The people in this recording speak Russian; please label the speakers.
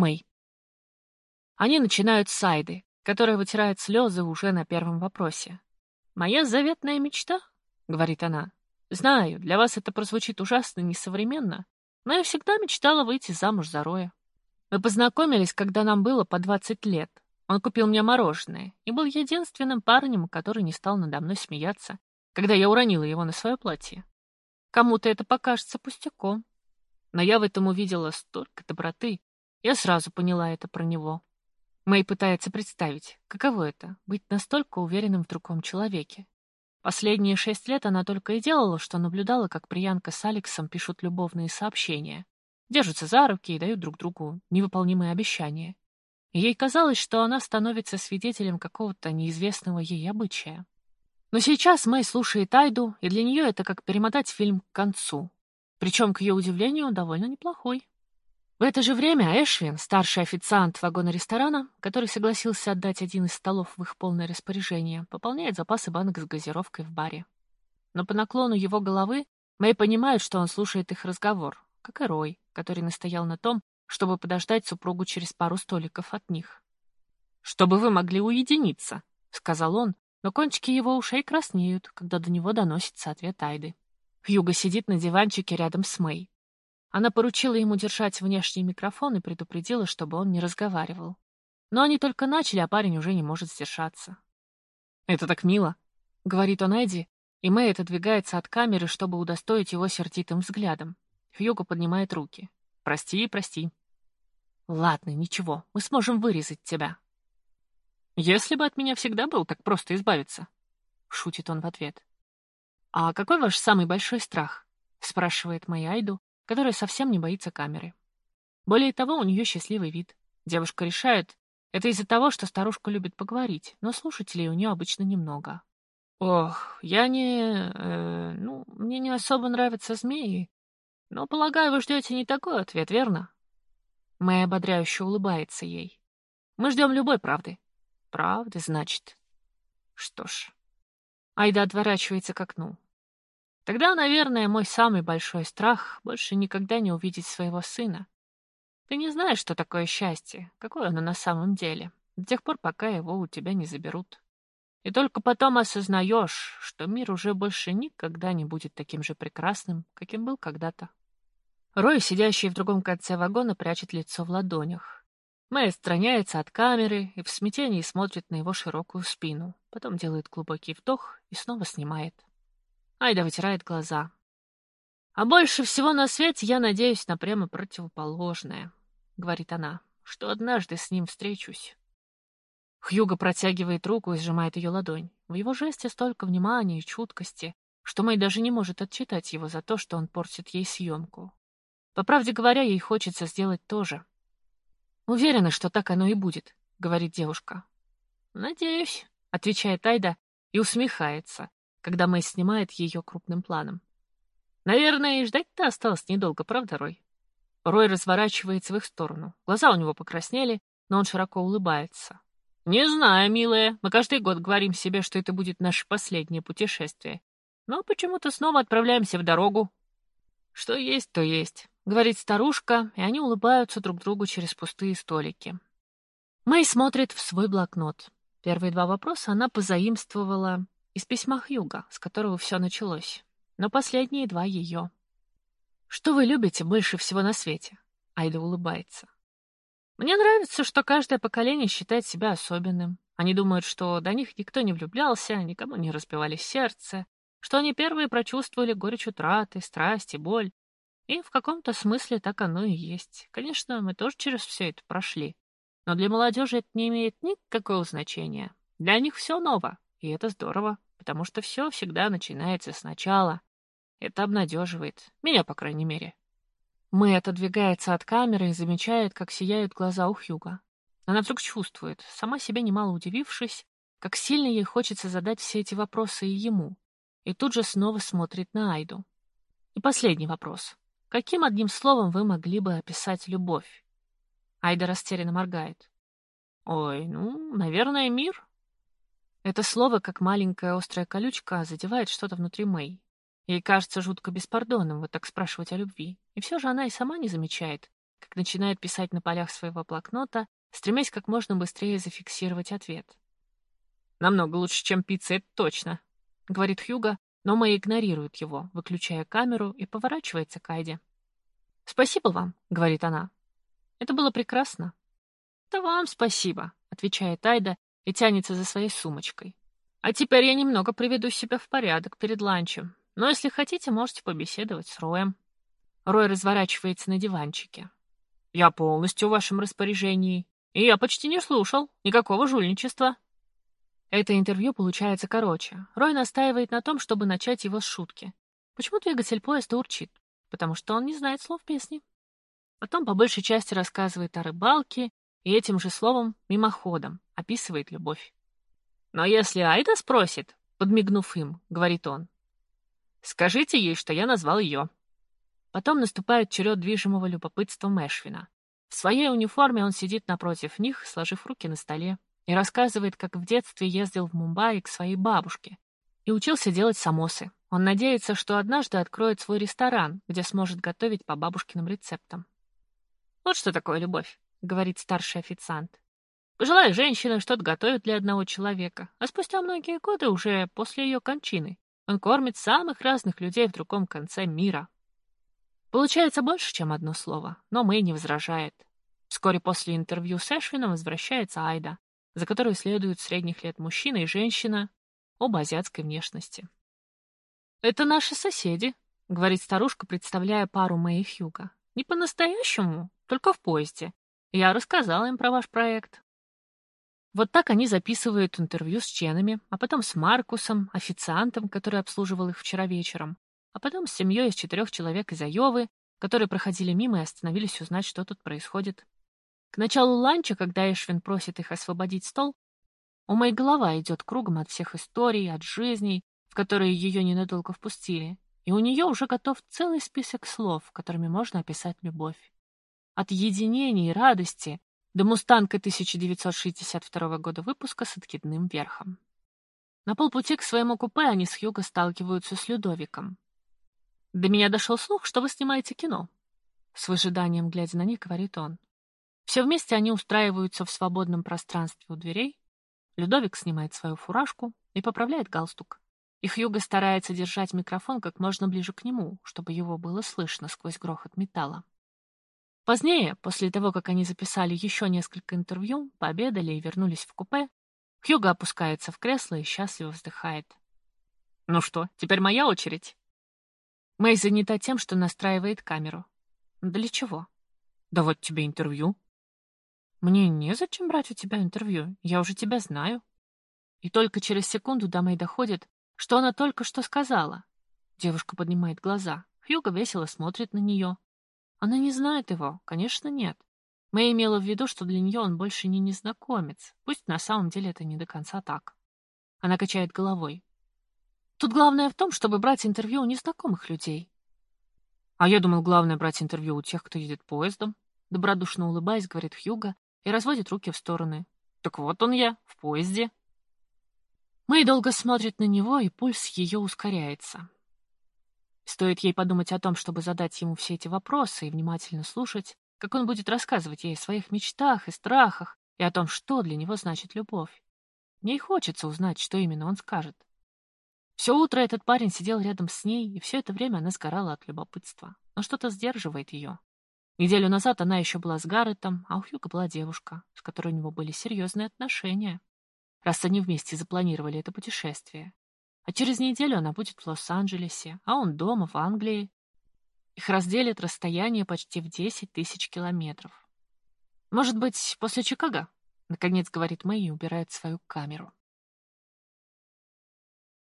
Speaker 1: Мэй. Они начинают с Айды, которая вытирает слезы уже на первом вопросе. «Моя заветная мечта?» — говорит она. «Знаю, для вас это прозвучит ужасно несовременно, но я всегда мечтала выйти замуж за Роя. Мы познакомились, когда нам было по 20 лет. Он купил мне мороженое и был единственным парнем, который не стал надо мной смеяться, когда я уронила его на свое платье. Кому-то это покажется пустяком. Но я в этом увидела столько доброты. Я сразу поняла это про него. Мэй пытается представить, каково это — быть настолько уверенным в другом человеке. Последние шесть лет она только и делала, что наблюдала, как Приянка с Алексом пишут любовные сообщения, держатся за руки и дают друг другу невыполнимые обещания. Ей казалось, что она становится свидетелем какого-то неизвестного ей обычая. Но сейчас Мэй слушает Айду, и для нее это как перемотать фильм к концу. Причем, к ее удивлению, довольно неплохой. В это же время Эшвин, старший официант вагона ресторана, который согласился отдать один из столов в их полное распоряжение, пополняет запасы банок с газировкой в баре. Но по наклону его головы Мэй понимает, что он слушает их разговор, как и Рой, который настоял на том, чтобы подождать супругу через пару столиков от них. «Чтобы вы могли уединиться», — сказал он, но кончики его ушей краснеют, когда до него доносится ответ Айды. Хьюго сидит на диванчике рядом с Мэй. Она поручила ему держать внешний микрофон и предупредила, чтобы он не разговаривал. Но они только начали, а парень уже не может сдержаться. «Это так мило», — говорит он Эдди, и Мэй отодвигается от камеры, чтобы удостоить его сердитым взглядом. Хьюго поднимает руки. «Прости, прости». «Ладно, ничего, мы сможем вырезать тебя», если бы от меня всегда был так просто избавиться. Шутит он в ответ. А какой ваш самый большой страх? Спрашивает моя Айду, которая совсем не боится камеры. Более того, у нее счастливый вид. Девушка решает, это из-за того, что старушка любит поговорить, но слушателей у нее обычно немного. Ох, я не... Э, ну, мне не особо нравятся змеи. Но, полагаю, вы ждете не такой ответ, верно? Мэй ободряюще улыбается ей. Мы ждем любой правды. Правда, значит? Что ж. Айда отворачивается к окну. Тогда, наверное, мой самый большой страх — больше никогда не увидеть своего сына. Ты не знаешь, что такое счастье, какое оно на самом деле, до тех пор, пока его у тебя не заберут. И только потом осознаешь, что мир уже больше никогда не будет таким же прекрасным, каким был когда-то. Рой, сидящий в другом конце вагона, прячет лицо в ладонях. Мэй отстраняется от камеры и в смятении смотрит на его широкую спину, потом делает глубокий вдох и снова снимает. Айда вытирает глаза. «А больше всего на свете я надеюсь на прямо противоположное», — говорит она, — «что однажды с ним встречусь». Хьюго протягивает руку и сжимает ее ладонь. В его жесте столько внимания и чуткости, что Мэй даже не может отчитать его за то, что он портит ей съемку. По правде говоря, ей хочется сделать то же — «Уверена, что так оно и будет», — говорит девушка. «Надеюсь», — отвечает Айда и усмехается, когда Мэй снимает ее крупным планом. «Наверное, и ждать-то осталось недолго, правда, Рой?» Рой разворачивается в их сторону. Глаза у него покраснели, но он широко улыбается. «Не знаю, милая, мы каждый год говорим себе, что это будет наше последнее путешествие. Но почему-то снова отправляемся в дорогу». «Что есть, то есть говорит старушка, и они улыбаются друг другу через пустые столики. Мэй смотрит в свой блокнот. Первые два вопроса она позаимствовала из письма Хьюга, с которого все началось. Но последние два ее. «Что вы любите больше всего на свете?» Айда улыбается. «Мне нравится, что каждое поколение считает себя особенным. Они думают, что до них никто не влюблялся, никому не разбивали сердце, что они первые прочувствовали горечь утраты, страсть и боль, и в каком-то смысле так оно и есть. Конечно, мы тоже через все это прошли. Но для молодежи это не имеет никакого значения. Для них все ново, и это здорово, потому что все всегда начинается сначала. Это обнадеживает. Меня, по крайней мере. Мэй отодвигается от камеры и замечает, как сияют глаза у Хьюга. Она вдруг чувствует, сама себя немало удивившись, как сильно ей хочется задать все эти вопросы и ему. И тут же снова смотрит на Айду. И последний вопрос. Каким одним словом вы могли бы описать любовь? Айда растерянно моргает. Ой, ну, наверное, мир. Это слово, как маленькая острая колючка, задевает что-то внутри Мэй. Ей кажется жутко беспардонным вот так спрашивать о любви. И все же она и сама не замечает, как начинает писать на полях своего блокнота, стремясь как можно быстрее зафиксировать ответ. «Намного лучше, чем пицца, это точно», — говорит Хьюго, но Мэй игнорирует его, выключая камеру и поворачивается к Айде. «Спасибо вам», — говорит она. «Это было прекрасно». «Да вам спасибо», — отвечает Айда и тянется за своей сумочкой. «А теперь я немного приведу себя в порядок перед ланчем, но если хотите, можете побеседовать с Роем». Рой разворачивается на диванчике. «Я полностью в вашем распоряжении, и я почти не слушал. Никакого жульничества». Это интервью получается короче. Рой настаивает на том, чтобы начать его с шутки. Почему двигатель поезда урчит? Потому что он не знает слов песни. Потом по большей части рассказывает о рыбалке и этим же словом мимоходом описывает любовь. «Но если Айда спросит, подмигнув им, — говорит он, — скажите ей, что я назвал ее». Потом наступает черед движимого любопытства Мэшвина. В своей униформе он сидит напротив них, сложив руки на столе и рассказывает, как в детстве ездил в Мумбаи к своей бабушке и учился делать самосы. Он надеется, что однажды откроет свой ресторан, где сможет готовить по бабушкиным рецептам. «Вот что такое любовь», — говорит старший официант. «Пожилая женщина что-то готовит для одного человека, а спустя многие годы, уже после ее кончины, он кормит самых разных людей в другом конце мира». Получается больше, чем одно слово, но Мэй не возражает. Вскоре после интервью с Эшвином возвращается Айда, за которой следуют средних лет мужчина и женщина, оба азиатской внешности. «Это наши соседи», — говорит старушка, представляя пару Мэй и Хьюга. «Не по-настоящему, только в поезде. Я рассказала им про ваш проект». Вот так они записывают интервью с Ченами, а потом с Маркусом, официантом, который обслуживал их вчера вечером, а потом с семьей из четырех человек из Айовы, которые проходили мимо и остановились узнать, что тут происходит. К началу ланча, когда Эшвин просит их освободить стол, у моей голова идет кругом от всех историй, от жизней, в которые ее ненадолго впустили, и у нее уже готов целый список слов, которыми можно описать любовь. От единения и радости до мустанка 1962 года выпуска с откидным верхом. На полпути к своему купе они с Хьюго сталкиваются с Людовиком. «До меня дошел слух, что вы снимаете кино», — с выжиданием глядя на них, говорит он. Все вместе они устраиваются в свободном пространстве у дверей. Людовик снимает свою фуражку и поправляет галстук. И Хьюго старается держать микрофон как можно ближе к нему, чтобы его было слышно сквозь грохот металла. Позднее, после того, как они записали еще несколько интервью, пообедали и вернулись в купе, Хьюго опускается в кресло и счастливо вздыхает. «Ну что, теперь моя очередь?» Мэй занята тем, что настраивает камеру. «Для чего?» «Да вот тебе интервью», мне незачем брать у тебя интервью, я уже тебя знаю. И только через секунду до Мэй доходит, что она только что сказала. Девушка поднимает глаза. Хьюго весело смотрит на нее. Она не знает его, конечно, нет. Мэй имела в виду, что для нее он больше не незнакомец. Пусть на самом деле это не до конца так. Она качает головой. Тут главное в том, чтобы брать интервью у незнакомых людей. А я думал, главное брать интервью у тех, кто едет поездом. Добродушно улыбаясь, говорит Хьюго и разводит руки в стороны. Так вот он я, в поезде. Мэй долго смотрит на него, и пульс ее ускоряется. Стоит ей подумать о том, чтобы задать ему все эти вопросы и внимательно слушать, как он будет рассказывать ей о своих мечтах и страхах, и о том, что для него значит любовь. Ей хочется узнать, что именно он скажет. Все утро этот парень сидел рядом с ней, и все это время она сгорала от любопытства. Но что-то сдерживает ее. Неделю назад она еще была с Гарретом, а у Хьюга была девушка, с которой у него были серьезные отношения, раз они вместе запланировали это путешествие. А через неделю она будет в Лос-Анджелесе, а он дома, в Англии. Их разделит расстояние почти в 10 тысяч километров. «Может быть, после Чикаго?» — наконец говорит Мэй и убирает свою камеру.